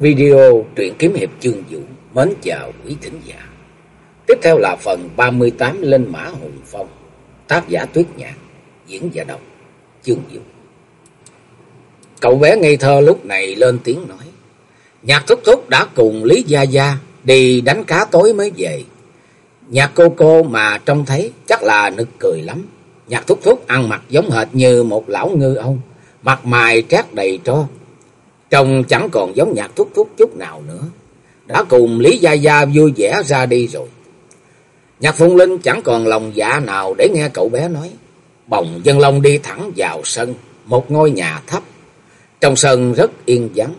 Video truyện kiếm hiệp chương vũ mến chào quý thính giả. Tiếp theo là phần 38 Lên Mã Hùng Phong, tác giả Tuyết Nhạc, diễn giả đọc chương vũ. Cậu bé ngây thơ lúc này lên tiếng nói. Nhạc thúc thúc đã cùng Lý Gia Gia đi đánh cá tối mới về. Nhạc cô cô mà trông thấy chắc là nực cười lắm. Nhạc thúc thúc ăn mặc giống hệt như một lão ngư ông, mặt mày trát đầy tro Trông chẳng còn giống nhạc thúc thúc chút nào nữa. Đã cùng Lý Gia Gia vui vẻ ra đi rồi. Nhạc Phụng Linh chẳng còn lòng dạ nào để nghe cậu bé nói. Bồng dân long đi thẳng vào sân, một ngôi nhà thấp. Trong sân rất yên vắng.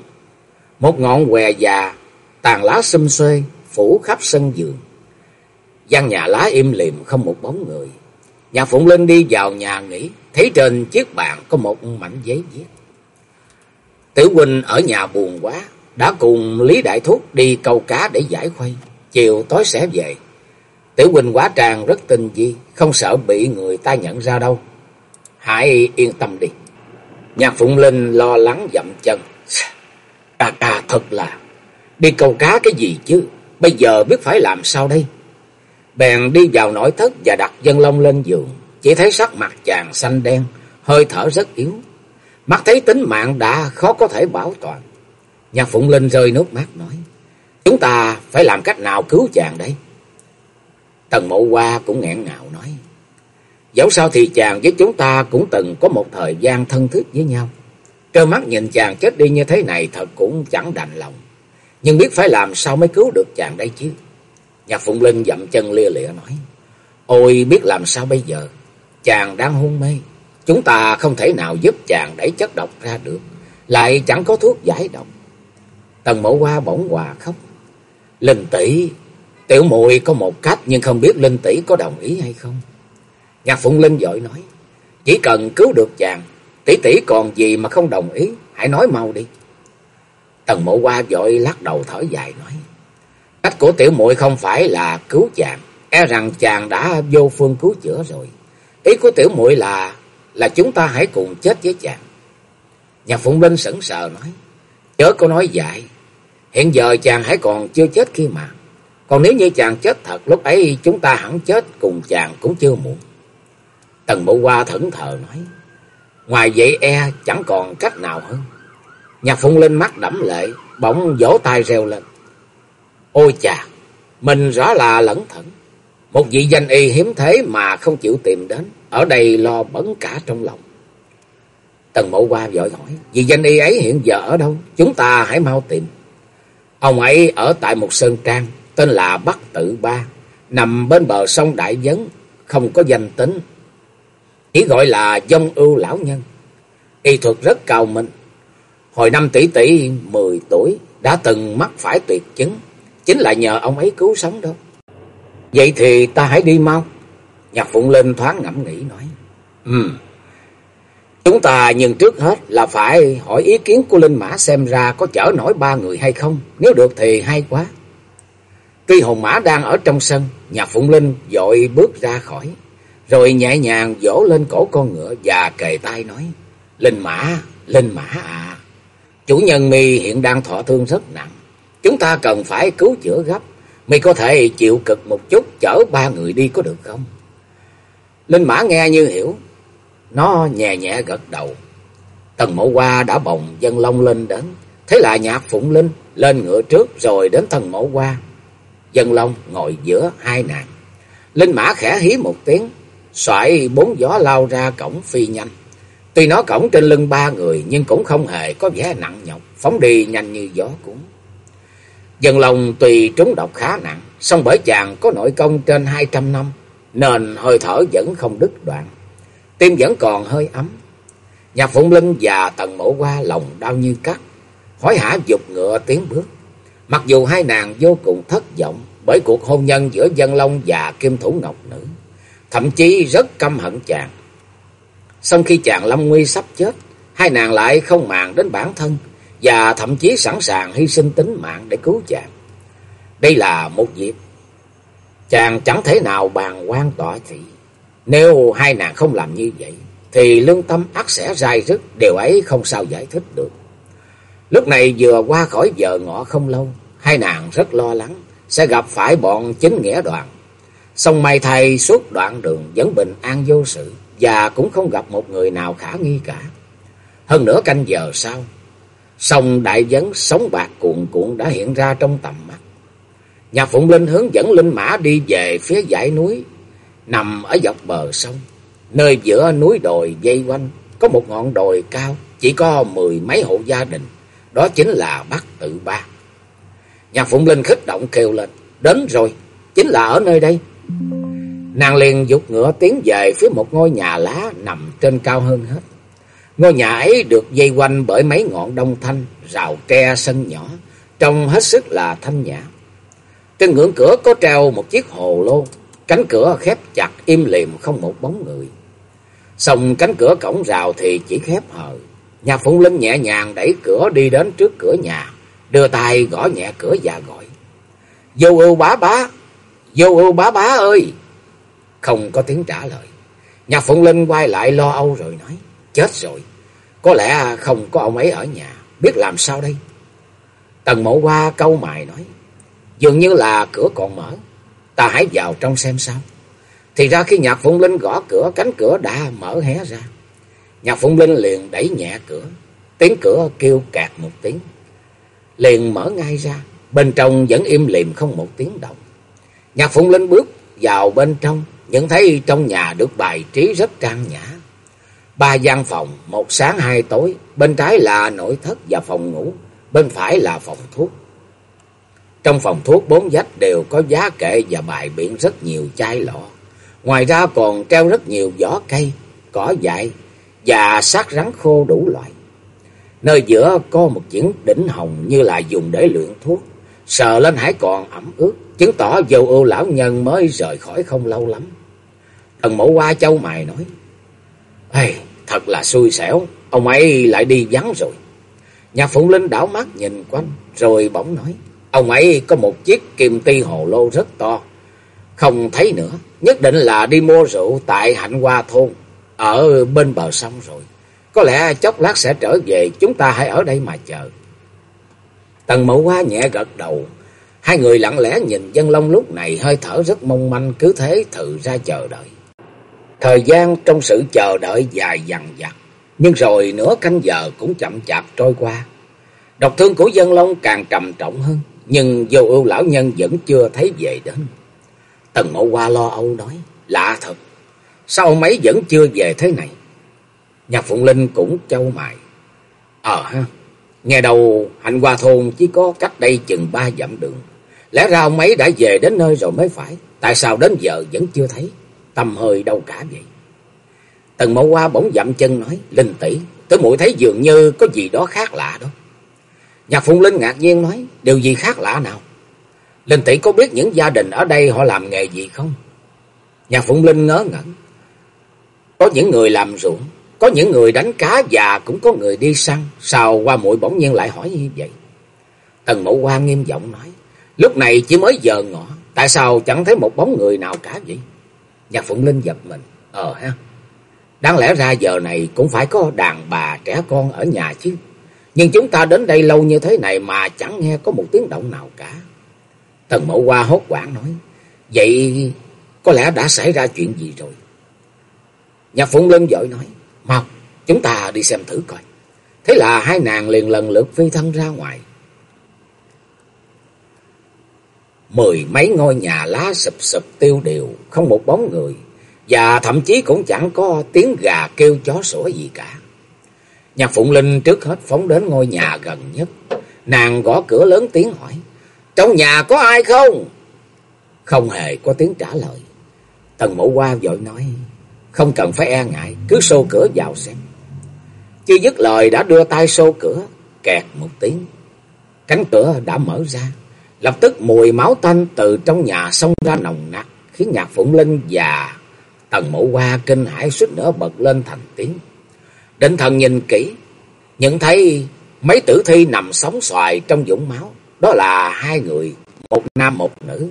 Một ngọn què già, tàn lá xum xuê, phủ khắp sân giường. gian nhà lá im lìm không một bóng người. Nhạc Phụng Linh đi vào nhà nghỉ, thấy trên chiếc bàn có một mảnh giấy viết. Tử huynh ở nhà buồn quá, đã cùng Lý Đại Thúc đi câu cá để giải khuây, chiều tối sẽ về. Tử huynh quá tràng rất tinh vi, không sợ bị người ta nhận ra đâu. Hãy yên tâm đi. Nhạc Phụng Linh lo lắng dậm chân. Cà cà thật là, đi câu cá cái gì chứ, bây giờ biết phải làm sao đây? Bèn đi vào nội thất và đặt dân lông lên giường, chỉ thấy sắc mặt chàng xanh đen, hơi thở rất yếu. Mắt thấy tính mạng đã khó có thể bảo toàn. Nhạc Phụng Linh rơi nước mắt nói. Chúng ta phải làm cách nào cứu chàng đấy. Tần Mộ Hoa cũng nghẹn ngào nói. Dẫu sao thì chàng với chúng ta cũng từng có một thời gian thân thiết với nhau. Trơ mắt nhìn chàng chết đi như thế này thật cũng chẳng đành lòng. Nhưng biết phải làm sao mới cứu được chàng đây chứ. Nhạc Phụng Linh dậm chân lia lịa nói. Ôi, biết làm sao bây giờ. Chàng đang hôn mê. Chúng ta không thể nào giúp chàng đẩy chất độc ra được. Lại chẳng có thuốc giải độc. Tần mẫu hoa bỗng hòa khóc. Linh tỷ, Tiểu muội có một cách nhưng không biết Linh tỷ có đồng ý hay không. Nhạc Phụng Linh dội nói. Chỉ cần cứu được chàng. Tỷ tỷ còn gì mà không đồng ý. Hãy nói mau đi. Tần mộ hoa dội lắc đầu thở dài nói. Cách của tiểu muội không phải là cứu chàng. E rằng chàng đã vô phương cứu chữa rồi. Ý của tiểu muội là là chúng ta hãy cùng chết với chàng. Nhạc Phụng Linh sững sờ nói, chớ có nói dại, hiện giờ chàng hãy còn chưa chết khi mà. Còn nếu như chàng chết thật, lúc ấy chúng ta hẳn chết cùng chàng cũng chưa muộn. Tần Mộ Hoa thẫn thờ nói, ngoài vậy e chẳng còn cách nào hơn. Nhạc Phụng Linh mắt đẫm lệ, bỗng vỗ tay reo lên. Ôi chà, mình rõ là lẩn thận. Một vị danh y hiếm thế mà không chịu tìm đến. Ở đây lo bấn cả trong lòng. Tần mộ qua vội hỏi. vì danh y ấy hiện giờ ở đâu? Chúng ta hãy mau tìm. Ông ấy ở tại một sơn trang. Tên là Bắc Tự Ba. Nằm bên bờ sông Đại Vấn. Không có danh tính. Chỉ gọi là dông ưu lão nhân. Y thuật rất cao minh. Hồi năm tỷ tỷ 10 tuổi. Đã từng mắc phải tuyệt chứng. Chính là nhờ ông ấy cứu sống đâu. Vậy thì ta hãy đi mau. Nhạc Phụng Linh thoáng ngẫm nghĩ nói. Ừ. Chúng ta nhưng trước hết là phải hỏi ý kiến của Linh Mã xem ra có chở nổi ba người hay không. Nếu được thì hay quá. Tuy hồn mã đang ở trong sân, Nhạc Phụng Linh dội bước ra khỏi. Rồi nhẹ nhàng vỗ lên cổ con ngựa và kề tay nói. Linh Mã, Linh Mã à. Chủ nhân mi hiện đang thọ thương rất nặng. Chúng ta cần phải cứu chữa gấp. Mày có thể chịu cực một chút chở ba người đi có được không? Linh mã nghe như hiểu. Nó nhẹ nhẹ gật đầu. Tần mộ hoa đã bồng dân long lên đến. Thế là nhạc phụng linh lên ngựa trước rồi đến tần mộ hoa. Dân long ngồi giữa hai nàng. Linh mã khẽ hí một tiếng. Xoải bốn gió lao ra cổng phi nhanh. Tuy nó cổng trên lưng ba người nhưng cũng không hề có vẻ nặng nhọc. Phóng đi nhanh như gió cuốn. Dân lòng tùy trúng độc khá nặng, song bởi chàng có nội công trên hai trăm năm, nên hơi thở vẫn không đứt đoạn. Tim vẫn còn hơi ấm. Nhạc Phụng Linh và Tần Mộ qua lòng đau như cắt, hối hả dục ngựa tiến bước. Mặc dù hai nàng vô cùng thất vọng bởi cuộc hôn nhân giữa Dân Long và Kim Thủ Ngọc Nữ, thậm chí rất căm hận chàng. Xong khi chàng Lâm Nguy sắp chết, hai nàng lại không màng đến bản thân, và thậm chí sẵn sàng hy sinh tính mạng để cứu chàng. Đây là một việc chàng chẳng thể nào bàn quan tỏa thị. Nếu hai nàng không làm như vậy, thì lương tâm ắt sẽ dai rứt, điều ấy không sao giải thích được. Lúc này vừa qua khỏi giờ ngọ không lâu, hai nàng rất lo lắng sẽ gặp phải bọn chính nghĩa đoàn. Xong may thay suốt đoạn đường vẫn bình an vô sự và cũng không gặp một người nào khả nghi cả. Hơn nửa canh giờ sau, sông đại vấn sóng bạc cuộn cuộn đã hiện ra trong tầm mắt. Nhà Phụng Linh hướng dẫn linh mã đi về phía dãy núi, nằm ở dọc bờ sông. Nơi giữa núi đồi dây quanh, có một ngọn đồi cao, chỉ có mười mấy hộ gia đình, đó chính là Bắc Tự Ba. Nhà Phụng Linh khích động kêu lên, đến rồi, chính là ở nơi đây. Nàng liền dục ngựa tiến về phía một ngôi nhà lá nằm trên cao hơn hết. Ngôi nhà ấy được dây quanh bởi mấy ngọn đông thanh, rào tre sân nhỏ, trông hết sức là thanh nhã. Trên ngưỡng cửa có treo một chiếc hồ lô, cánh cửa khép chặt im lìm không một bóng người. Xong cánh cửa cổng rào thì chỉ khép hờ. Nhà Phụng Linh nhẹ nhàng đẩy cửa đi đến trước cửa nhà, đưa tay gõ nhẹ cửa và gọi. Vô ưu bá bá, vô ưu bá bá ơi! Không có tiếng trả lời. Nhà Phụng Linh quay lại lo âu rồi nói, chết rồi, có lẽ không có ông ấy ở nhà, biết làm sao đây? Tần mẫu qua câu mài nói, dường như là cửa còn mở, ta hãy vào trong xem sao. Thì ra khi Nhạc Phụng Linh gõ cửa, cánh cửa đã mở hé ra. Nhạc Phụng Linh liền đẩy nhẹ cửa, tiếng cửa kêu cạt một tiếng. Liền mở ngay ra, bên trong vẫn im lìm không một tiếng động. Nhạc Phụng Linh bước vào bên trong, nhận thấy trong nhà được bài trí rất trang nhã. Ba gian phòng, một sáng hai tối, bên trái là nội thất và phòng ngủ, bên phải là phòng thuốc. Trong phòng thuốc bốn vách đều có giá kệ và bài biện rất nhiều chai lọ. Ngoài ra còn treo rất nhiều vỏ cây, cỏ dại và xác rắn khô đủ loại. Nơi giữa có một chiếc đỉnh hồng như là dùng để luyện thuốc, sờ lên hãy còn ẩm ướt, chứng tỏ dầu ưu lão nhân mới rời khỏi không lâu lắm. Thần mẫu qua châu mày nói, Ê, thật là xui xẻo, ông ấy lại đi vắng rồi. Nhà phụ Linh đảo mắt nhìn quanh, rồi bỗng nói, ông ấy có một chiếc kim ti hồ lô rất to, không thấy nữa, nhất định là đi mua rượu tại Hạnh Hoa Thôn, ở bên bờ sông rồi. Có lẽ chốc lát sẽ trở về, chúng ta hãy ở đây mà chờ. Tần mẫu hoa nhẹ gật đầu, hai người lặng lẽ nhìn dân long lúc này hơi thở rất mong manh, cứ thế thử ra chờ đợi. Thời gian trong sự chờ đợi dài dằng dặc, nhưng rồi nửa canh giờ cũng chậm chạp trôi qua. Độc thương của dân long càng trầm trọng hơn, nhưng vô ưu lão nhân vẫn chưa thấy về đến. Tần Mộ hoa lo âu nói, lạ thật, sao ông ấy vẫn chưa về thế này? Nhạc Phụng Linh cũng châu mày. Ờ ha, nghe đầu hành hoa thôn chỉ có cách đây chừng ba dặm đường. Lẽ ra ông ấy đã về đến nơi rồi mới phải. Tại sao đến giờ vẫn chưa thấy? Tâm hơi đâu cả vậy? Tần Mộ hoa bỗng dậm chân nói, Linh tỷ tới muội thấy dường như có gì đó khác lạ đó. Nhạc Phụng Linh ngạc nhiên nói, điều gì khác lạ nào? Linh tỷ có biết những gia đình ở đây họ làm nghề gì không? Nhạc Phụng Linh ngớ ngẩn. Có những người làm ruộng, có những người đánh cá và cũng có người đi săn. Sao qua muội bỗng nhiên lại hỏi như vậy? Tần Mậu Hoa nghiêm giọng nói. Lúc này chỉ mới giờ ngọ. Tại sao chẳng thấy một bóng người nào cả vậy? Nhạc Phụng Linh giật mình. Ờ ha. Đáng lẽ ra giờ này cũng phải có đàn bà trẻ con ở nhà chứ. Nhưng chúng ta đến đây lâu như thế này mà chẳng nghe có một tiếng động nào cả. Tần Mậu Hoa hốt quảng nói. Vậy có lẽ đã xảy ra chuyện gì rồi? Nhạc Phụng Lân dội nói. Mau, chúng ta đi xem thử coi. Thế là hai nàng liền lần lượt phi thân ra ngoài. Mười mấy ngôi nhà lá sụp sụp tiêu đều, không một bóng người. Và thậm chí cũng chẳng có tiếng gà kêu chó sủa gì cả. Nhạc Phụng Linh trước hết phóng đến ngôi nhà gần nhất. Nàng gõ cửa lớn tiếng hỏi. Trong nhà có ai không? Không hề có tiếng trả lời. Tần mẫu qua vội nói. Không cần phải e ngại, cứ xô cửa vào xem. Chưa dứt lời đã đưa tay xô cửa, kẹt một tiếng. Cánh cửa đã mở ra. Lập tức mùi máu tanh từ trong nhà xông ra nồng nặc, khiến nhạc phụng linh và tần mẫu hoa kinh hãi suýt nữa bật lên thành tiếng. Định thần nhìn kỹ, nhận thấy mấy tử thi nằm sóng xoài trong vũng máu. Đó là hai người, một nam một nữ.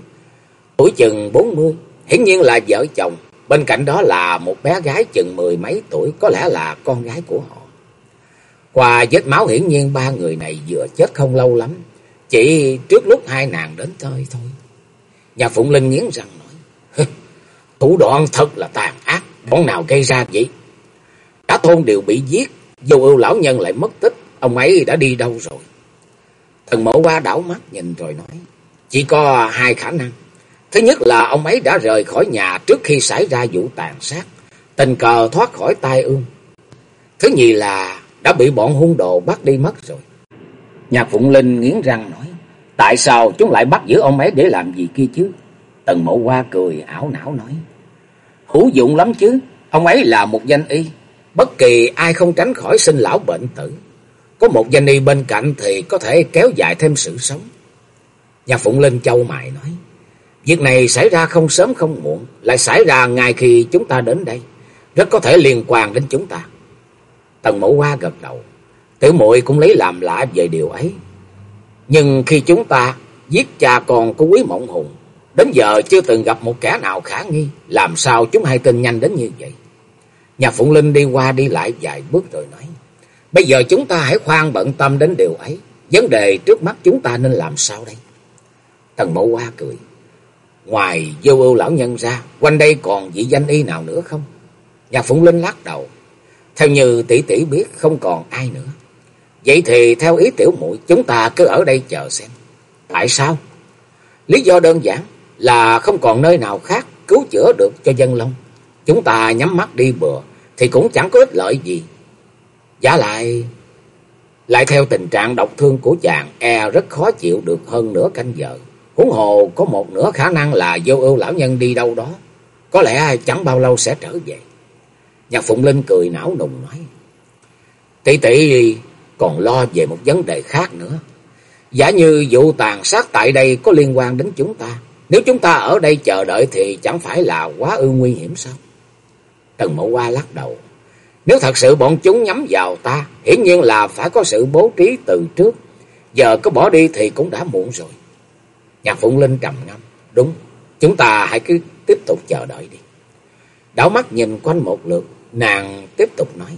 Tuổi chừng bốn mươi, hiển nhiên là vợ chồng. Bên cạnh đó là một bé gái chừng mười mấy tuổi, có lẽ là con gái của họ. Qua vết máu hiển nhiên ba người này vừa chết không lâu lắm. Chỉ trước lúc hai nàng đến tới thôi. Nhà Phụng Linh nghiến răng nói. Thủ đoạn thật là tàn ác. Bọn nào gây ra vậy? Cả thôn đều bị giết. vô ưu lão nhân lại mất tích. Ông ấy đã đi đâu rồi? Thần mẫu qua đảo mắt nhìn rồi nói. Chỉ có hai khả năng. Thứ nhất là ông ấy đã rời khỏi nhà trước khi xảy ra vụ tàn sát. Tình cờ thoát khỏi tai ương. Thứ nhì là đã bị bọn hung đồ bắt đi mất rồi. Nhạc Phụng Linh nghiến răng nói. Tại sao chúng lại bắt giữ ông ấy để làm gì kia chứ? Tần mộ qua cười ảo não nói. Hữu dụng lắm chứ. Ông ấy là một danh y. Bất kỳ ai không tránh khỏi sinh lão bệnh tử. Có một danh y bên cạnh thì có thể kéo dài thêm sự sống. nhà Phụng Linh châu mài nói. Việc này xảy ra không sớm không muộn. Lại xảy ra ngay khi chúng ta đến đây. Rất có thể liên quan đến chúng ta. Tần mẫu hoa gật đầu. Tiểu muội cũng lấy làm lạ về điều ấy. Nhưng khi chúng ta giết cha con của quý mộng hùng. Đến giờ chưa từng gặp một kẻ nào khả nghi. Làm sao chúng hay tin nhanh đến như vậy? Nhà Phụng Linh đi qua đi lại vài bước rồi nói. Bây giờ chúng ta hãy khoan bận tâm đến điều ấy. Vấn đề trước mắt chúng ta nên làm sao đây? Tần mẫu hoa cười. Ngoài vô ưu lão nhân ra, quanh đây còn vị danh y nào nữa không? Nhà Phụng Linh lắc đầu. Theo như tỷ tỷ biết không còn ai nữa. Vậy thì theo ý tiểu muội chúng ta cứ ở đây chờ xem. Tại sao? Lý do đơn giản là không còn nơi nào khác cứu chữa được cho dân long. Chúng ta nhắm mắt đi bừa, thì cũng chẳng có ích lợi gì. Giả lại... Lại theo tình trạng độc thương của chàng e rất khó chịu được hơn nửa canh giờ. Huống hồ có một nửa khả năng là vô ưu lão nhân đi đâu đó. Có lẽ chẳng bao lâu sẽ trở về. Nhạc Phụng Linh cười não nùng nói. Tỷ tỷ còn lo về một vấn đề khác nữa. Giả như vụ tàn sát tại đây có liên quan đến chúng ta. Nếu chúng ta ở đây chờ đợi thì chẳng phải là quá ư nguy hiểm sao? Tần mẫu Hoa lắc đầu. Nếu thật sự bọn chúng nhắm vào ta, hiển nhiên là phải có sự bố trí từ trước. Giờ có bỏ đi thì cũng đã muộn rồi. Nhạc Phụng Linh trầm ngâm. Đúng, chúng ta hãy cứ tiếp tục chờ đợi đi. Đảo mắt nhìn quanh một lượt, nàng tiếp tục nói.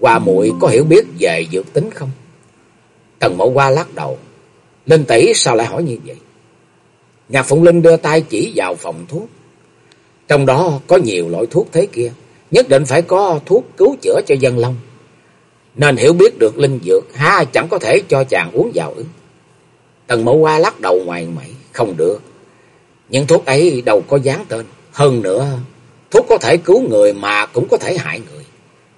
Hoa muội có hiểu biết về dược tính không? Tần mẫu hoa lắc đầu. Linh tỷ sao lại hỏi như vậy? Nhạc Phụng Linh đưa tay chỉ vào phòng thuốc. Trong đó có nhiều loại thuốc thế kia. Nhất định phải có thuốc cứu chữa cho dân long. Nên hiểu biết được linh dược ha chẳng có thể cho chàng uống vào ư. Tần mẫu hoa lắc đầu ngoài mày. Không được. Những thuốc ấy đâu có dán tên. Hơn nữa, thuốc có thể cứu người mà cũng có thể hại người.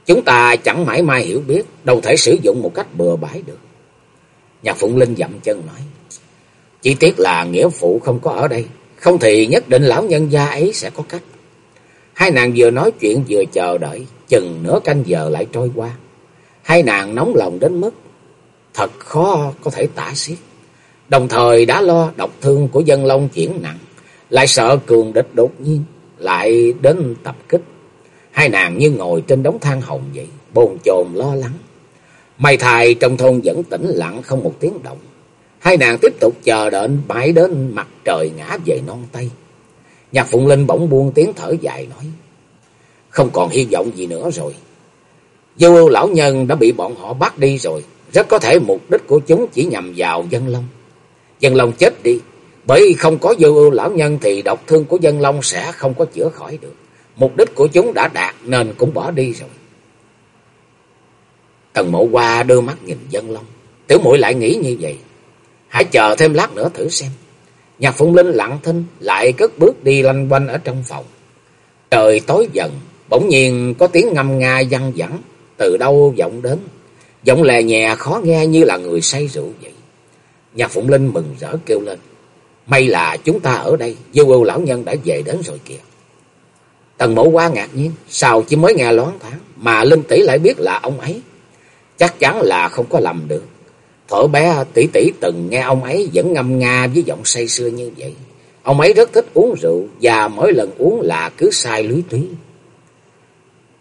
Chúng ta chẳng mãi mai hiểu biết, đâu thể sử dụng một cách bừa bãi được. Nhạc Phụng Linh dậm chân nói. Chỉ tiếc là nghĩa phụ không có ở đây. Không thì nhất định lão nhân gia ấy sẽ có cách. Hai nàng vừa nói chuyện vừa chờ đợi. Chừng nửa canh giờ lại trôi qua. Hai nàng nóng lòng đến mức thật khó có thể tả xiết. Đồng thời đã lo độc thương của dân long chuyển nặng. Lại sợ cường địch đột nhiên. Lại đến tập kích. Hai nàng như ngồi trên đống than hồng vậy. Bồn chồn lo lắng. May thài trong thôn vẫn tĩnh lặng không một tiếng động. Hai nàng tiếp tục chờ đợi mãi đến mặt trời ngã về non tây. Nhạc Phụng Linh bỗng buông tiếng thở dài nói. Không còn hy vọng gì nữa rồi. Vô ưu lão nhân đã bị bọn họ bắt đi rồi. Rất có thể mục đích của chúng chỉ nhằm vào dân long. Dân long chết đi. Bởi không có vô ưu lão nhân thì độc thương của dân long sẽ không có chữa khỏi được. Mục đích của chúng đã đạt nên cũng bỏ đi rồi. Tần mộ qua đưa mắt nhìn dân long. Tiểu muội lại nghĩ như vậy. Hãy chờ thêm lát nữa thử xem. Nhạc Phụng Linh lặng thinh lại cất bước đi lanh quanh ở trong phòng. Trời tối dần, bỗng nhiên có tiếng ngâm nga văng vẳng từ đâu vọng đến. Giọng lè nhẹ khó nghe như là người say rượu vậy. Nhạc Phụng Linh mừng rỡ kêu lên. May là chúng ta ở đây, vô ưu lão nhân đã về đến rồi kìa. Tần mẫu quá ngạc nhiên, sao chỉ mới nghe loáng thoáng, mà Linh tỷ lại biết là ông ấy. Chắc chắn là không có lầm được. Thở bé tỷ tỷ từng nghe ông ấy vẫn ngâm nga với giọng say sưa như vậy. Ông ấy rất thích uống rượu và mỗi lần uống là cứ sai lưới túy.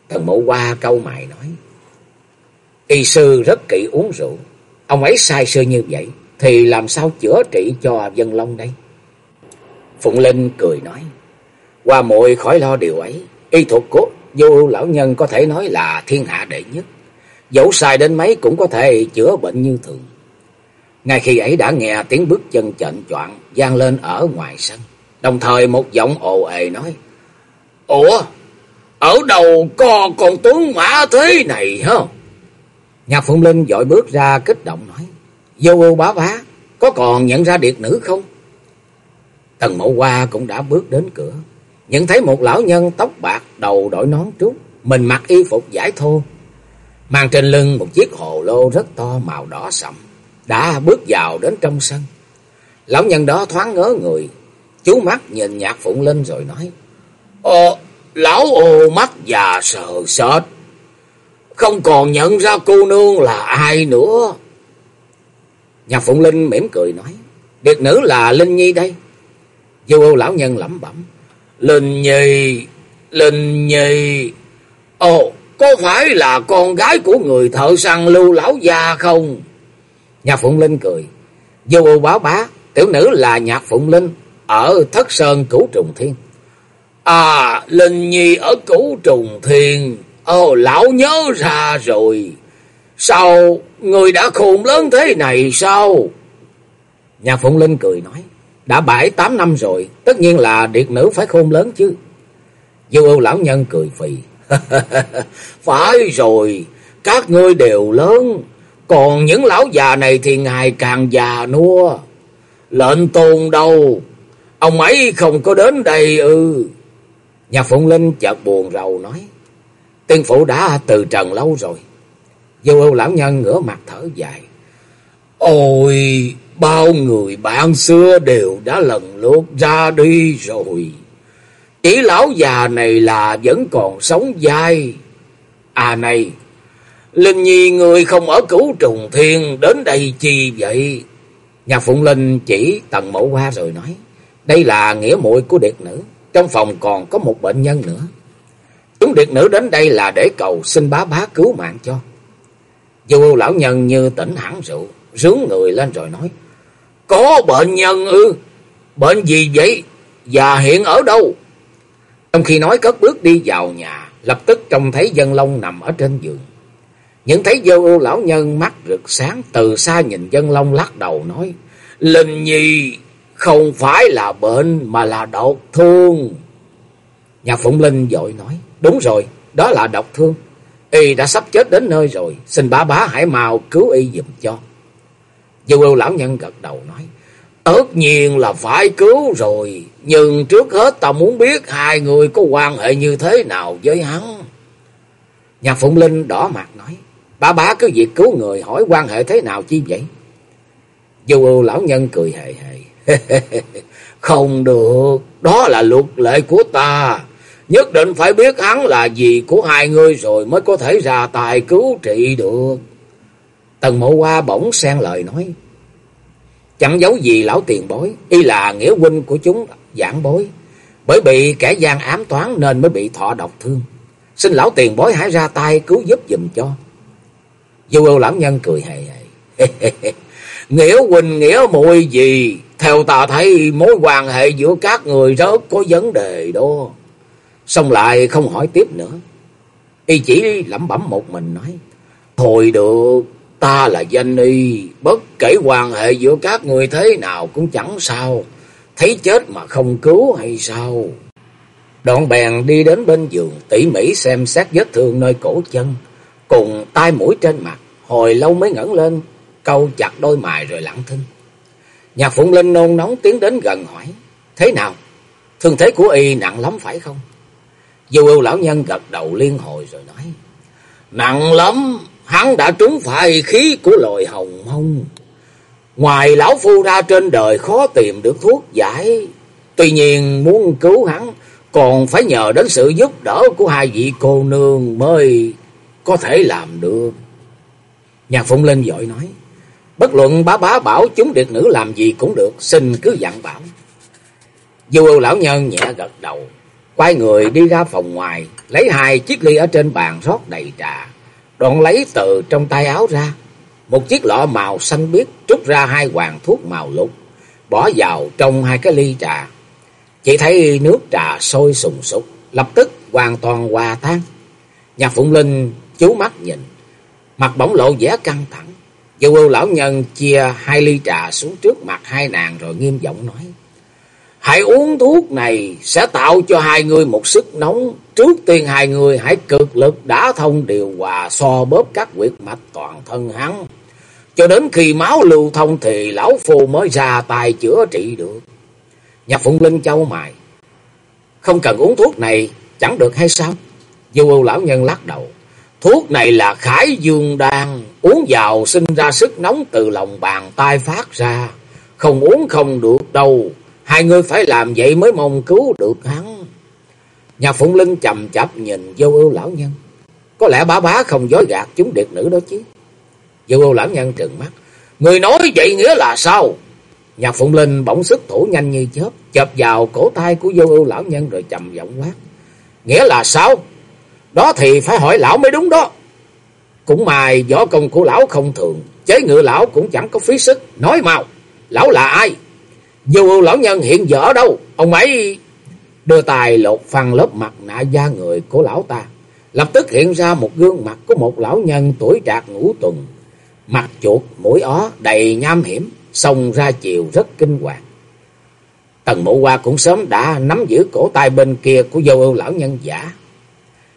Thần mẫu qua câu mày nói. Y sư rất kỹ uống rượu. Ông ấy sai sưa như vậy thì làm sao chữa trị cho dân long đây? Phụng Linh cười nói. Qua muội khỏi lo điều ấy. Y thuật của vô lão nhân có thể nói là thiên hạ đệ nhất. Dẫu sai đến mấy cũng có thể chữa bệnh như thường. Ngay khi ấy đã nghe tiếng bước chân chệnh choạng vang lên ở ngoài sân. Đồng thời một giọng ồ ề nói. Ủa? Ở đâu có con tướng mã thế này hả? Nhạc Phụng Linh dội bước ra kích động nói. Vô ưu bá bá, có còn nhận ra điệt nữ không? Tần Mậu Hoa cũng đã bước đến cửa. Nhận thấy một lão nhân tóc bạc, đầu đội nón trúc, mình mặc y phục giải thô. Mang trên lưng một chiếc hồ lô rất to màu đỏ sậm. Đã bước vào đến trong sân. Lão nhân đó thoáng ngớ người. Chú mắt nhìn nhạc Phụng Linh rồi nói. Ồ, lão ô mắt già sợ sệt. Không còn nhận ra cô nương là ai nữa. Nhạc Phụng Linh mỉm cười nói. Điệt nữ là Linh Nhi đây. Vô ô lão nhân lẩm bẩm. Linh Nhi, Linh Nhi. Ồ, có phải là con gái của người thợ săn lưu lão gia không? Nhạc Phụng Linh cười. Vô ưu báo bá, tiểu nữ là Nhạc Phụng Linh, ở Thất Sơn Cửu Trùng Thiên. À, Linh Nhi ở Cửu Trùng Thiên. Ồ, lão nhớ ra rồi. Sao, người đã khôn lớn thế này sao? Nhạc Phụng Linh cười nói. Đã bảy tám năm rồi, tất nhiên là điệt nữ phải khôn lớn chứ. Vô ưu lão nhân cười phì. phải rồi, các ngươi đều lớn, còn những lão già này thì ngày càng già nua. Lệnh tôn đâu, ông ấy không có đến đây ư. Nhà Phụng Linh chợt buồn rầu nói. Tiên phụ đã từ trần lâu rồi. Vô ưu lão nhân ngửa mặt thở dài. Ôi, bao người bạn xưa đều đã lần lượt ra đi rồi. Chỉ lão già này là vẫn còn sống dai. À này, Linh Nhi người không ở cửu trùng thiên đến đây chi vậy? Nhà Phụng Linh chỉ tầng mẫu hoa rồi nói. Đây là nghĩa muội của điệt nữ. Trong phòng còn có một bệnh nhân nữa. Chúng điệt nữ đến đây là để cầu xin bá bá cứu mạng cho. Dù lão nhân như tỉnh hẳn rượu, rướng người lên rồi nói. Có bệnh nhân ư? Bệnh gì vậy? Và hiện ở đâu? Trong khi nói cất bước đi vào nhà, lập tức trông thấy dân long nằm ở trên giường. Những thấy vô ưu lão nhân mắt rực sáng, từ xa nhìn dân long lắc đầu nói, Linh Nhi không phải là bệnh mà là độc thương. Nhà Phụng Linh dội nói, đúng rồi, đó là độc thương. Y đã sắp chết đến nơi rồi, xin bá bá hãy mau cứu Y dùm cho. Vô ưu lão nhân gật đầu nói, Tất nhiên là phải cứu rồi, nhưng trước hết ta muốn biết hai người có quan hệ như thế nào với hắn. Nhà Phụng Linh đỏ mặt nói, bá bá cứ việc cứu người hỏi quan hệ thế nào chi vậy? Dù ưu lão nhân cười hề hề, không được, đó là luật lệ của ta. Nhất định phải biết hắn là gì của hai người rồi mới có thể ra tài cứu trị được. Tần mộ hoa bỗng xen lời nói, Chẳng giấu gì lão tiền bối, y là nghĩa huynh của chúng giảng bối. Bởi bị kẻ gian ám toán nên mới bị thọ độc thương. Xin lão tiền bối hãy ra tay cứu giúp dùm cho vô ưu lão nhân cười hề hề. nghĩa huynh nghĩa muội gì? Theo ta thấy mối quan hệ giữa các người rất có vấn đề đó. Xong lại không hỏi tiếp nữa. Y chỉ lẩm bẩm một mình nói. Thôi được, Ta là danh y, bất kể quan hệ giữa các người thế nào cũng chẳng sao. Thấy chết mà không cứu hay sao? Đoạn bèn đi đến bên giường, tỉ mỉ xem xét vết thương nơi cổ chân, cùng tai mũi trên mặt, hồi lâu mới ngẩng lên, câu chặt đôi mày rồi lặng thinh. Nhạc Phụng Linh nôn nóng tiến đến gần hỏi, thế nào? Thương thế của y nặng lắm phải không? Dù ưu lão nhân gật đầu liên hồi rồi nói, nặng lắm, hắn đã trúng phải khí của loài hồng mông. Ngoài lão phu ra trên đời khó tìm được thuốc giải. Tuy nhiên muốn cứu hắn còn phải nhờ đến sự giúp đỡ của hai vị cô nương mới có thể làm được. Nhạc Phụng Linh dội nói. Bất luận bá bá bảo chúng điệt nữ làm gì cũng được, xin cứ dặn bảo. Du ưu lão nhân nhẹ gật đầu, quay người đi ra phòng ngoài, lấy hai chiếc ly ở trên bàn rót đầy trà. Đoạn lấy từ trong tay áo ra, một chiếc lọ màu xanh biếc trút ra hai hoàng thuốc màu lục, bỏ vào trong hai cái ly trà. Chỉ thấy nước trà sôi sùng sục, lập tức hoàn toàn hòa tan. Nhạc Phụng Linh chú mắt nhìn, Mặt bỗng lộ vẻ căng thẳng. Dâu ưu lão nhân chia hai ly trà xuống trước mặt hai nàng rồi nghiêm giọng nói. Hãy uống thuốc này sẽ tạo cho hai người một sức nóng. Trước tiên hai người hãy cực lực đã thông điều hòa so bóp các quyệt mạch toàn thân hắn. Cho đến khi máu lưu thông thì lão phù mới ra tài chữa trị được. Nhạc Phụng Linh châu mày, Không cần uống thuốc này, chẳng được hay sao? Du ưu lão nhân lắc đầu. Thuốc này là khải dương đan. Uống vào sinh ra sức nóng từ lòng bàn tay phát ra. Không uống không được đâu. Hai người phải làm vậy mới mong cứu được hắn. Nhà Phụng Linh chầm chập nhìn vô ưu lão nhân. Có lẽ bá bá không dối gạt chúng điệt nữ đó chứ. Vô ưu lão nhân trừng mắt. Người nói vậy nghĩa là sao? Nhạc Phụng Linh bỗng sức thủ nhanh như chớp, chập vào cổ tay của vô ưu lão nhân rồi trầm giọng quát. Nghĩa là sao? Đó thì phải hỏi lão mới đúng đó. Cũng may võ công của lão không thường, chế ngự lão cũng chẳng có phí sức. Nói mau, lão là ai? Vô ưu lão nhân hiện giờ ở đâu? Ông ấy đưa tài lột phăng lớp mặt nạ da người của lão ta. Lập tức hiện ra một gương mặt của một lão nhân tuổi trạc ngũ tuần. Mặt chuột, mũi ó, đầy nham hiểm, xông ra chiều rất kinh hoàng. Tần mộ hoa cũng sớm đã nắm giữ cổ tay bên kia của vô ưu lão nhân giả.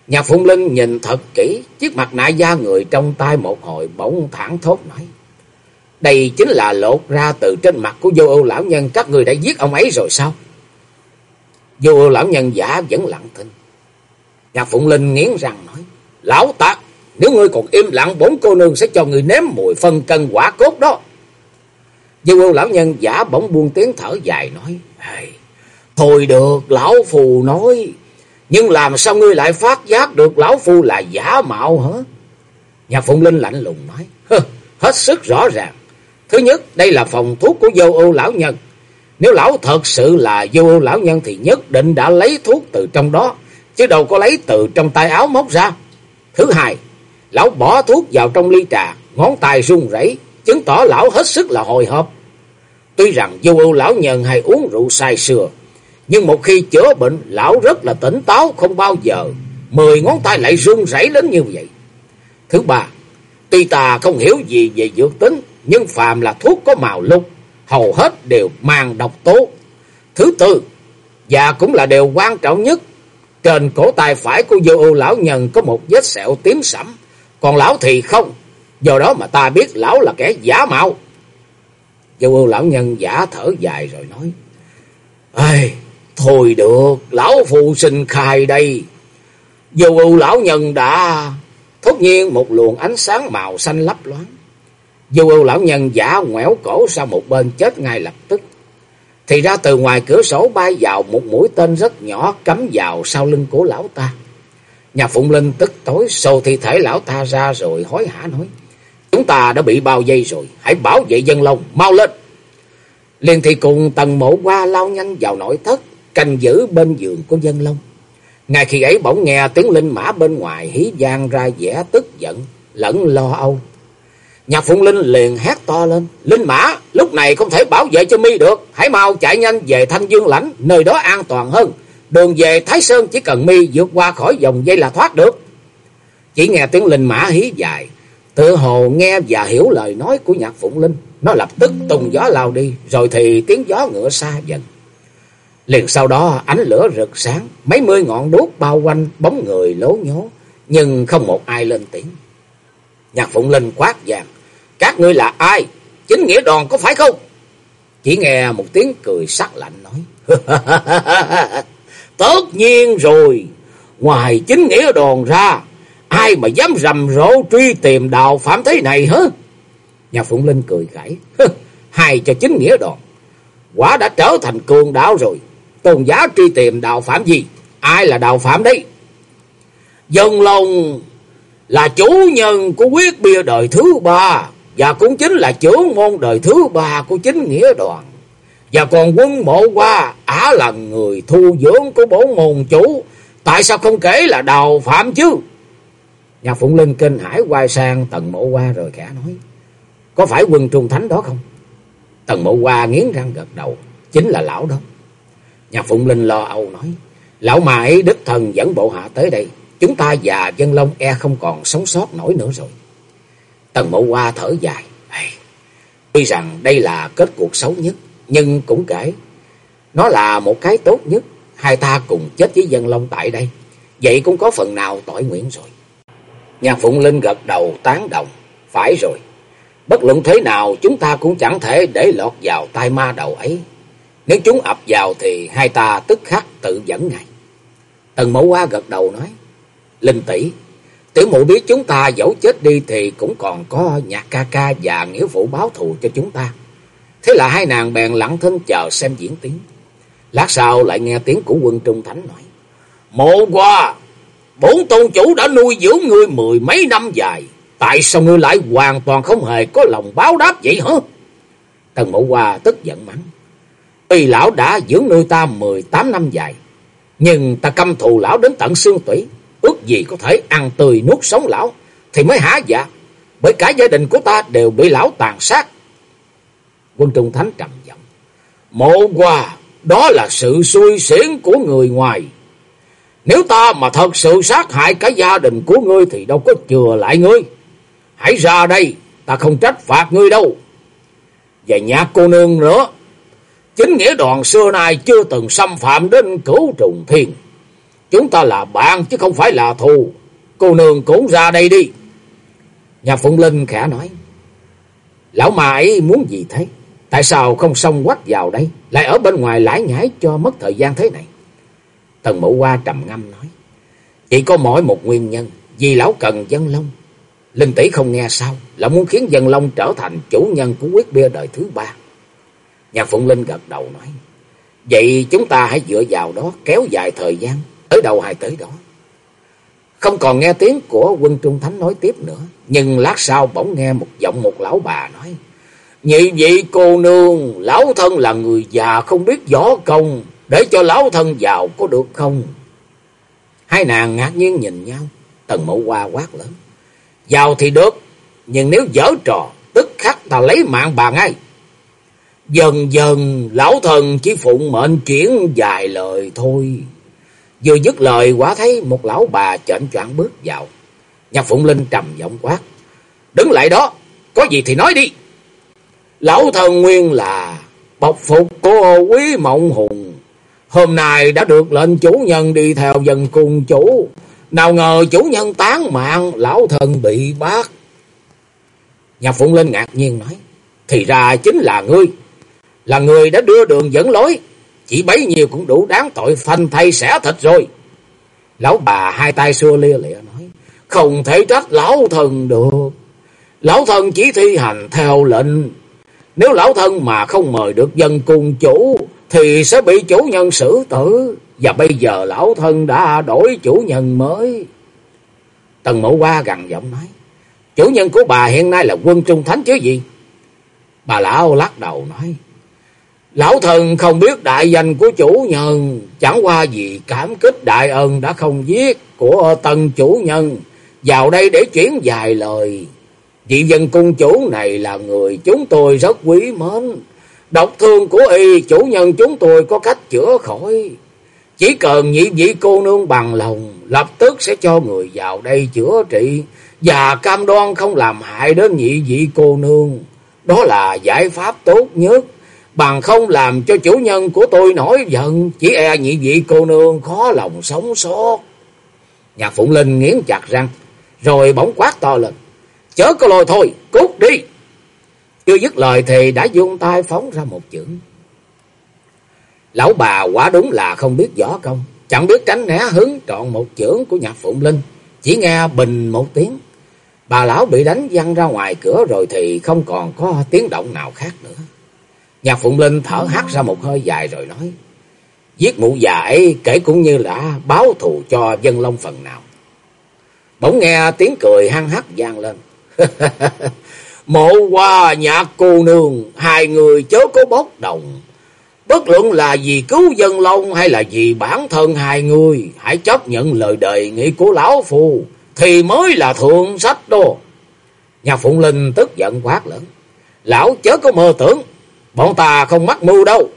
Nhà Phụng Linh nhìn thật kỹ, chiếc mặt nạ da người trong tay một hồi bỗng thẳng thốt nói. Đây chính là lột ra từ trên mặt của vô ưu lão nhân các người đã giết ông ấy rồi sao? Vô ưu lão nhân giả vẫn lặng thinh. Nhà Phụng Linh nghiến răng nói. Lão tạc, nếu ngươi còn im lặng bốn cô nương sẽ cho ngươi nếm mùi phân cân quả cốt đó. Vô ưu lão nhân giả bỗng buông tiếng thở dài nói. Hey, thôi được, lão phù nói. Nhưng làm sao ngươi lại phát giác được lão phu là giả mạo hả? Nhà Phụng Linh lạnh lùng nói. Hết sức rõ ràng. Thứ nhất, đây là phòng thuốc của vô ưu lão nhân. Nếu lão thật sự là vô ưu lão nhân thì nhất định đã lấy thuốc từ trong đó, chứ đâu có lấy từ trong tay áo móc ra. Thứ hai, lão bỏ thuốc vào trong ly trà, ngón tay run rẩy, chứng tỏ lão hết sức là hồi hộp. Tuy rằng vô ưu lão nhân hay uống rượu say sưa, nhưng một khi chữa bệnh, lão rất là tỉnh táo, không bao giờ mười ngón tay lại run rẩy đến như vậy. Thứ ba, tuy ta không hiểu gì về dược tính, nhưng phàm là thuốc có màu lục, hầu hết đều mang độc tố. Thứ tư, và cũng là điều quan trọng nhất, trên cổ tay phải của vô ưu lão nhân có một vết sẹo tím sẫm, còn lão thì không, do đó mà ta biết lão là kẻ giả mạo. Vô ưu lão nhân giả thở dài rồi nói, Ây, thôi được, lão phụ sinh khai đây. Dù ưu lão nhân đã... Thốt nhiên một luồng ánh sáng màu xanh lấp loáng Dù ưu lão nhân giả ngoẻo cổ sang một bên chết ngay lập tức. Thì ra từ ngoài cửa sổ bay vào một mũi tên rất nhỏ cắm vào sau lưng của lão ta. Nhà Phụng Linh tức tối sâu thi thể lão ta ra rồi hối hả nói. Chúng ta đã bị bao dây rồi, hãy bảo vệ dân lòng, mau lên. Liền thì cùng tầng mộ qua lao nhanh vào nội thất, canh giữ bên giường của dân long. Ngay khi ấy bỗng nghe tiếng linh mã bên ngoài hí gian ra vẻ tức giận, lẫn lo âu. Nhạc Phụng Linh liền hét to lên. Linh mã, lúc này không thể bảo vệ cho mi được. Hãy mau chạy nhanh về Thanh Dương Lãnh, nơi đó an toàn hơn. Đường về Thái Sơn chỉ cần mi vượt qua khỏi dòng dây là thoát được. Chỉ nghe tiếng Linh mã hí dài. Tự hồ nghe và hiểu lời nói của Nhạc Phụng Linh. Nó lập tức tung gió lao đi. Rồi thì tiếng gió ngựa xa dần. Liền sau đó, ánh lửa rực sáng. Mấy mươi ngọn đuốc bao quanh bóng người lố nhố. Nhưng không một ai lên tiếng. Nhạc Phụng Linh quát vàng. Các ngươi là ai? Chính nghĩa đoàn có phải không? Chỉ nghe một tiếng cười sắc lạnh nói. Tất nhiên rồi. Ngoài chính nghĩa đoàn ra. Ai mà dám rầm rộ truy tìm đạo phạm thế này hả? Nhà Phụng Linh cười gãy. Hai cho chính nghĩa đoàn. Quả đã trở thành cường đạo rồi. Tôn giá truy tìm đạo phạm gì? Ai là đạo phạm đấy? Dân lòng là chủ nhân của quyết bia đời thứ ba và cũng chính là trưởng môn đời thứ ba của chính nghĩa đoàn. Và còn quân mộ qua, ả là người thu dưỡng của bổ môn chủ, tại sao không kể là đào phạm chứ? Nhà Phụng Linh kinh hải quay sang tần mộ qua rồi khẽ nói, có phải quân trung thánh đó không? Tần mộ qua nghiến răng gật đầu, chính là lão đó. Nhà Phụng Linh lo âu nói, lão mãi đức thần dẫn bộ hạ tới đây, chúng ta và dân long e không còn sống sót nổi nữa rồi. Tần Mộ Hoa thở dài. Tuy rằng đây là kết cuộc xấu nhất, nhưng cũng kể. Nó là một cái tốt nhất. Hai ta cùng chết với dân long tại đây. Vậy cũng có phần nào tội nguyện rồi. Nhà Phụng Linh gật đầu tán đồng. Phải rồi. Bất luận thế nào chúng ta cũng chẳng thể để lọt vào tay ma đầu ấy. Nếu chúng ập vào thì hai ta tức khắc tự dẫn ngay. Tần Mẫu Hoa gật đầu nói. Linh tỷ Tiểu mụ biết chúng ta dẫu chết đi thì cũng còn có nhạc ca ca và nghĩa vụ báo thù cho chúng ta. Thế là hai nàng bèn lặng thinh chờ xem diễn tiến. Lát sau lại nghe tiếng của quân Trung Thánh nói. Mộ hoa, bốn tôn chủ đã nuôi dưỡng ngươi mười mấy năm dài. Tại sao ngươi lại hoàn toàn không hề có lòng báo đáp vậy hả? Tần mẫu hoa tức giận mắng. Tuy lão đã dưỡng nuôi ta mười tám năm dài. Nhưng ta căm thù lão đến tận xương tủy ước gì có thể ăn tươi nuốt sống lão, thì mới hả dạ, bởi cả gia đình của ta đều bị lão tàn sát. Quân Trung Thánh trầm giọng, mộ qua, đó là sự xui xẻn của người ngoài. Nếu ta mà thật sự sát hại cả gia đình của ngươi thì đâu có chừa lại ngươi. Hãy ra đây, ta không trách phạt ngươi đâu. Và nhà cô nương nữa, chính nghĩa đoàn xưa nay chưa từng xâm phạm đến cửu trùng thiên. Chúng ta là bạn chứ không phải là thù. Cô nương cũng ra đây đi. Nhà Phụng Linh khẽ nói. Lão mà ấy muốn gì thế? Tại sao không xông quách vào đây? Lại ở bên ngoài lãi nhãi cho mất thời gian thế này. Tần mẫu qua trầm ngâm nói. Chỉ có mỗi một nguyên nhân. Vì lão cần dân long. Linh tỷ không nghe sao? là muốn khiến dân long trở thành chủ nhân của quyết bia đời thứ ba. Nhà Phụng Linh gật đầu nói. Vậy chúng ta hãy dựa vào đó kéo dài thời gian Tới đâu hay tới đó. Không còn nghe tiếng của quân Trung Thánh nói tiếp nữa. Nhưng lát sau bỗng nghe một giọng một lão bà nói. Nhị vị cô nương, lão thân là người già không biết võ công. Để cho lão thân vào có được không? Hai nàng ngạc nhiên nhìn nhau. Tần mẫu hoa quát lớn. Vào thì được. Nhưng nếu dở trò, tức khắc ta lấy mạng bà ngay. Dần dần, lão thần chỉ phụng mệnh chuyển dài lời thôi. Vừa dứt lời quả thấy một lão bà chệnh choạng bước vào. Nhạc Phụng Linh trầm giọng quát. Đứng lại đó, có gì thì nói đi. Lão thần nguyên là bọc phục của quý mộng hùng. Hôm nay đã được lệnh chủ nhân đi theo dân cùng chủ. Nào ngờ chủ nhân tán mạng, lão thần bị bắt. Nhạc Phụng Linh ngạc nhiên nói. Thì ra chính là ngươi. Là người đã đưa đường dẫn lối chỉ bấy nhiêu cũng đủ đáng tội phanh thay xẻ thịt rồi. Lão bà hai tay xua lia lịa nói. Không thể trách lão thần được. Lão thần chỉ thi hành theo lệnh. Nếu lão thân mà không mời được dân cung chủ. Thì sẽ bị chủ nhân xử tử. Và bây giờ lão thân đã đổi chủ nhân mới. Tần mẫu qua gằn giọng nói. Chủ nhân của bà hiện nay là quân trung thánh chứ gì? Bà lão lắc đầu nói. Lão thần không biết đại danh của chủ nhân, chẳng qua vì cảm kích đại ân đã không giết của tân chủ nhân, vào đây để chuyển dài lời. Vị dân cung chủ này là người chúng tôi rất quý mến. Độc thương của y, chủ nhân chúng tôi có cách chữa khỏi. Chỉ cần nhị vị cô nương bằng lòng, lập tức sẽ cho người vào đây chữa trị, và cam đoan không làm hại đến nhị vị cô nương. Đó là giải pháp tốt nhất Bằng không làm cho chủ nhân của tôi nổi giận, chỉ e nhị vị cô nương khó lòng sống sót. Nhạc Phụng Linh nghiến chặt răng, rồi bỗng quát to lên. Chớ có lôi thôi, cút đi. Chưa dứt lời thì đã dung tay phóng ra một chưởng. Lão bà quả đúng là không biết võ công, chẳng biết tránh né hứng trọn một chưởng của nhạc Phụng Linh. Chỉ nghe bình một tiếng, bà lão bị đánh văng ra ngoài cửa rồi thì không còn có tiếng động nào khác nữa. Nhạc Phụng Linh thở hắt ra một hơi dài rồi nói. Giết mụ già ấy kể cũng như là báo thù cho dân long phần nào. Bỗng nghe tiếng cười hăng hắc vang lên. Mộ qua nhạc cô nương, hai người chớ có bốc đồng. Bất luận là vì cứu dân long hay là vì bản thân hai người, hãy chấp nhận lời đề nghị của lão phù, thì mới là thượng sách đô. Nhạc Phụng Linh tức giận quát lớn. Lão chớ có mơ tưởng, Bọn ta không mắc mưu đâu.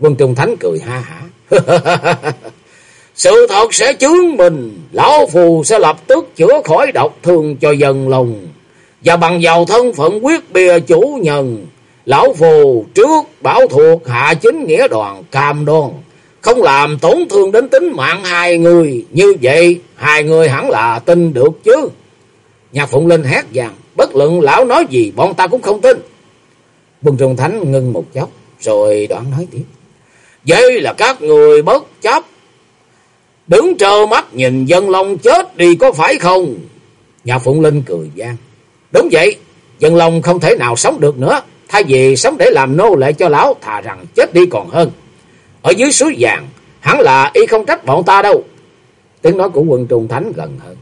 Quân Trung Thánh cười ha hả. Sự thật sẽ chướng mình. Lão Phù sẽ lập tức chữa khỏi độc thương cho dân lòng. Và bằng giàu thân phận quyết bìa chủ nhân, lão phù trước bảo thuộc hạ chính nghĩa đoàn cam đoan, không làm tổn thương đến tính mạng hai người. Như vậy, hai người hẳn là tin được chứ. Nhạc Phụng Linh hét vàng, bất luận lão nói gì, bọn ta cũng không tin. Quân Trung Thánh ngưng một chốc, rồi đoạn nói tiếp. Vậy là các người bất chấp. Đứng trơ mắt nhìn dân long chết đi có phải không? Nhà Phụng Linh cười gian. Đúng vậy, dân long không thể nào sống được nữa. Thay vì sống để làm nô lệ cho lão, thà rằng chết đi còn hơn. Ở dưới suối vàng, hẳn là y không trách bọn ta đâu. Tiếng nói của quân Trung Thánh gần hơn.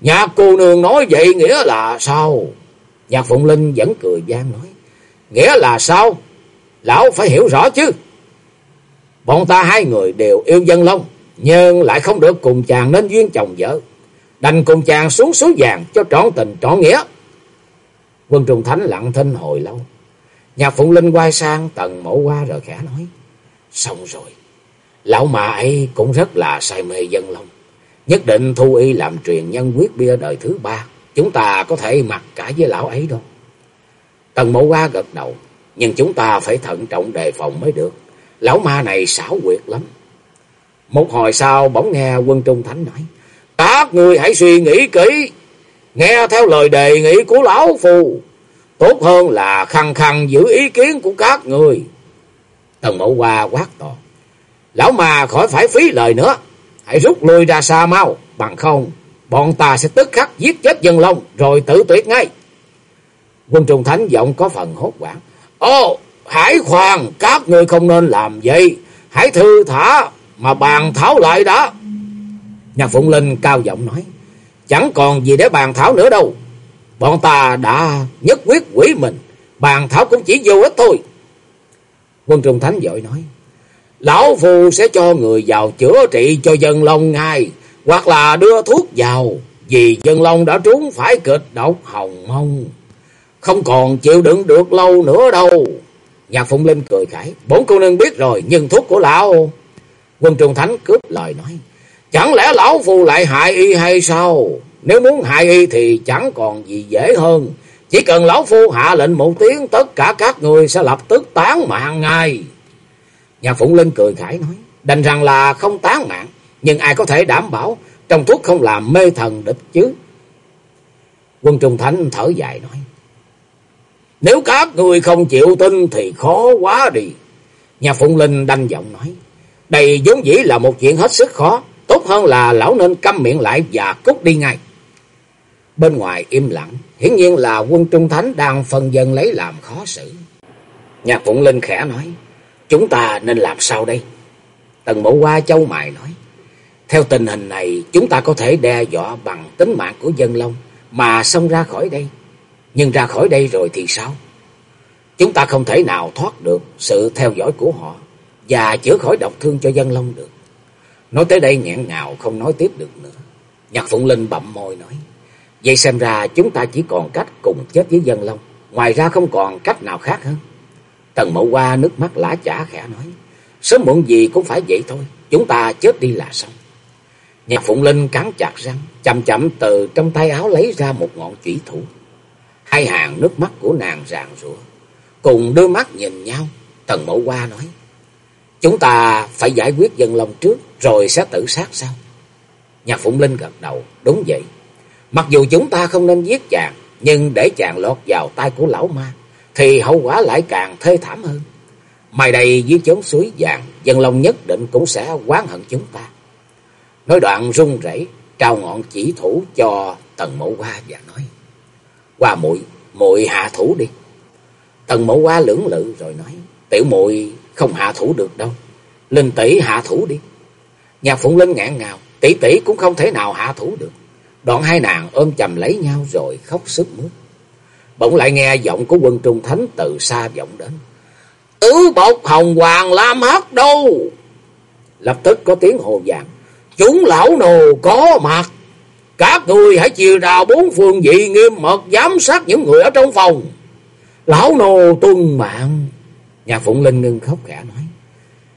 nhà cô nương nói vậy nghĩa là sao? Nhạc Phụng Linh vẫn cười gian nói. Nghĩa là sao? Lão phải hiểu rõ chứ. Bọn ta hai người đều yêu dân long, nhưng lại không được cùng chàng nên duyên chồng vợ. Đành cùng chàng xuống số vàng cho trọn tình trọn nghĩa. Quân Trung Thánh lặng thinh hồi lâu. Nhạc Phụng Linh quay sang tầng mẫu qua rồi khẽ nói. Xong rồi. Lão mà ấy cũng rất là say mê dân long. Nhất định thu y làm truyền nhân quyết bia đời thứ ba. Chúng ta có thể mặc cả với lão ấy đâu. Tần mẫu qua gật đầu. Nhưng chúng ta phải thận trọng đề phòng mới được. Lão ma này xảo quyệt lắm. Một hồi sau bỗng nghe quân trung thánh nói. Các người hãy suy nghĩ kỹ. Nghe theo lời đề nghị của lão phù. Tốt hơn là khăng khăng giữ ý kiến của các người. Tần mẫu qua quát to. Lão ma khỏi phải phí lời nữa. Hãy rút lui ra xa mau. Bằng không, bọn ta sẽ tức khắc giết chết dân long rồi tự tuyệt ngay. Quân trung thánh giọng có phần hốt quảng. Ô, hãy khoan, các người không nên làm vậy. Hãy thư thả mà bàn thảo lại đã. Nhạc Phụng Linh cao giọng nói. Chẳng còn gì để bàn thảo nữa đâu. Bọn ta đã nhất quyết quỷ mình. Bàn thảo cũng chỉ vô ích thôi. Quân Trung Thánh dội nói. Lão Phù sẽ cho người vào chữa trị cho dân long ngay. Hoặc là đưa thuốc vào. Vì dân long đã trúng phải kịch độc hồng mông. Không còn chịu đựng được lâu nữa đâu. Nhạc Phụng Linh cười khải. Bốn cô nương biết rồi, nhưng thuốc của lão... Quân Trung Thánh cướp lời nói. Chẳng lẽ lão phù lại hại y hay sao? Nếu muốn hại y thì chẳng còn gì dễ hơn. Chỉ cần lão phu hạ lệnh một tiếng, tất cả các người sẽ lập tức tán mạng ngay. nhà Phụng Linh cười khải nói. Đành rằng là không tán mạng, nhưng ai có thể đảm bảo trong thuốc không làm mê thần địch chứ? Quân Trung Thánh thở dài nói. Nếu các người không chịu tin thì khó quá đi. Nhà Phụng Linh đanh giọng nói. Đây vốn dĩ là một chuyện hết sức khó. Tốt hơn là lão nên câm miệng lại và cút đi ngay. Bên ngoài im lặng. Hiển nhiên là quân Trung Thánh đang phần dân lấy làm khó xử. nhà Phụng Linh khẽ nói. Chúng ta nên làm sao đây? Tần mộ qua châu mài nói. Theo tình hình này, chúng ta có thể đe dọa bằng tính mạng của dân long mà xông ra khỏi đây. Nhưng ra khỏi đây rồi thì sao? Chúng ta không thể nào thoát được sự theo dõi của họ và chữa khỏi độc thương cho dân long được. Nói tới đây nghẹn ngào, không nói tiếp được nữa. Nhạc Phụng Linh bậm môi nói. Vậy xem ra chúng ta chỉ còn cách cùng chết với dân long. Ngoài ra không còn cách nào khác hơn. Tần mẫu qua nước mắt lã chả khẽ nói. Sớm muộn gì cũng phải vậy thôi. Chúng ta chết đi là xong. Nhạc Phụng Linh cắn chặt răng. Chậm chậm từ trong tay áo lấy ra một ngọn chủy thủ. Hai hàng nước mắt của nàng ràng rủa Cùng đôi mắt nhìn nhau. Tần mẫu qua nói. Chúng ta phải giải quyết dân long trước. Rồi sẽ tự sát sao? Nhạc Phụng Linh gật đầu. Đúng vậy. Mặc dù chúng ta không nên giết chàng. Nhưng để chàng lọt vào tay của lão ma. Thì hậu quả lại càng thê thảm hơn. Mai đây dưới chốn suối vàng. Dân long nhất định cũng sẽ quán hận chúng ta. Nói đoạn run rẩy, trao ngọn chỉ thủ cho tần mẫu hoa và nói. Qua muội muội hạ thủ đi. Tần mẫu hoa lưỡng lự rồi nói. Tiểu muội không hạ thủ được đâu. Linh tỷ hạ thủ đi. Nhạc Phụng Linh ngạn ngào. Tỷ tỷ cũng không thể nào hạ thủ được. Đoạn hai nàng ôm chầm lấy nhau rồi khóc sức mướt. Bỗng lại nghe giọng của quân trung thánh từ xa vọng đến. Tứ bột hồng hoàng lam hắc đâu. Lập tức có tiếng hồ vàng. Chúng lão nồ có mặt. Các người hãy chia ra bốn phương vị nghiêm mật giám sát những người ở trong phòng. Lão nô tuân mạng. Nhà Phụng Linh ngưng khóc khẽ nói.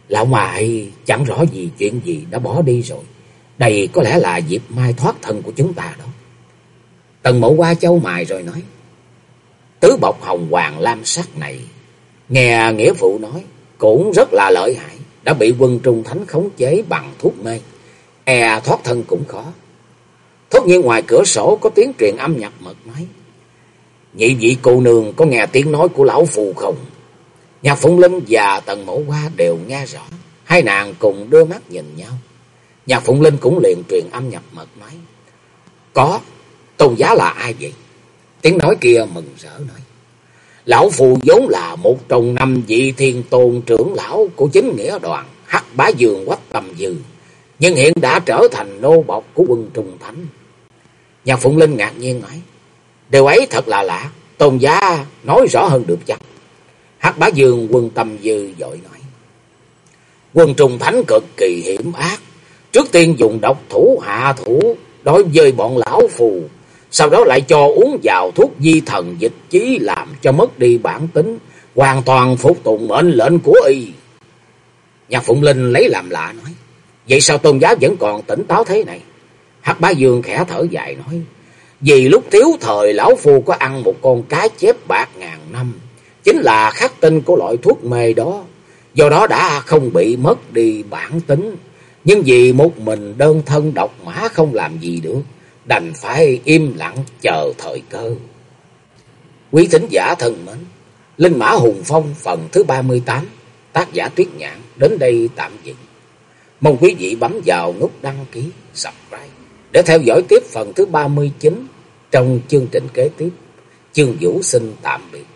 Lão ngoại chẳng rõ gì chuyện gì đã bỏ đi rồi. Đây có lẽ là dịp mai thoát thân của chúng ta đó. Tần mẫu qua châu mài rồi nói. tứ bọc hồng hoàng lam sắc này, nghe nghĩa phụ nói, cũng rất là lợi hại, đã bị quân trung thánh khống chế bằng thuốc mê, e thoát thân cũng khó. Thốt nhiên ngoài cửa sổ có tiếng truyền âm nhập mật nói, Nhị vị cô nương có nghe tiếng nói của lão phù không? Nhạc Phụng Linh và Tần Mẫu Hoa đều nghe rõ. Hai nàng cùng đưa mắt nhìn nhau. Nhạc Phụng Linh cũng liền truyền âm nhập mật nói. Có, tôn giá là ai vậy? Tiếng nói kia mừng rỡ nói. Lão Phù vốn là một trong năm vị thiên tôn trưởng lão của chính nghĩa đoàn Hắc Bá Dương Quách Tầm Dư. Nhưng hiện đã trở thành nô bọc của quân Trung Thánh. Nhạc Phụng Linh ngạc nhiên nói. Điều ấy thật là lạ. Tôn giá nói rõ hơn được chắc. Hắc Bá Dương quân Tâm Dư dội nói. Quân Trung Thánh cực kỳ hiểm ác. Trước tiên dùng độc thủ hạ thủ đối với bọn lão phù. Sau đó lại cho uống vào thuốc di thần dịch chí làm cho mất đi bản tính. Hoàn toàn phục tùng mệnh lệnh của y. Nhạc Phụng Linh lấy làm lạ nói. Vậy sao tôn giáo vẫn còn tỉnh táo thế này? Hắc Bá Dương khẽ thở dài nói. Vì lúc thiếu thời lão phu có ăn một con cá chép bạc ngàn năm. Chính là khắc tinh của loại thuốc mê đó. Do đó đã không bị mất đi bản tính. Nhưng vì một mình đơn thân độc mã không làm gì được. Đành phải im lặng chờ thời cơ. Quý thính giả thân mến. Linh Mã Hùng Phong phần thứ 38. Tác giả Tuyết Nhạn đến đây tạm dừng. Mong quý vị bấm vào nút đăng ký, subscribe để theo dõi tiếp phần thứ 39 trong chương trình kế tiếp. Chương Vũ xin tạm biệt.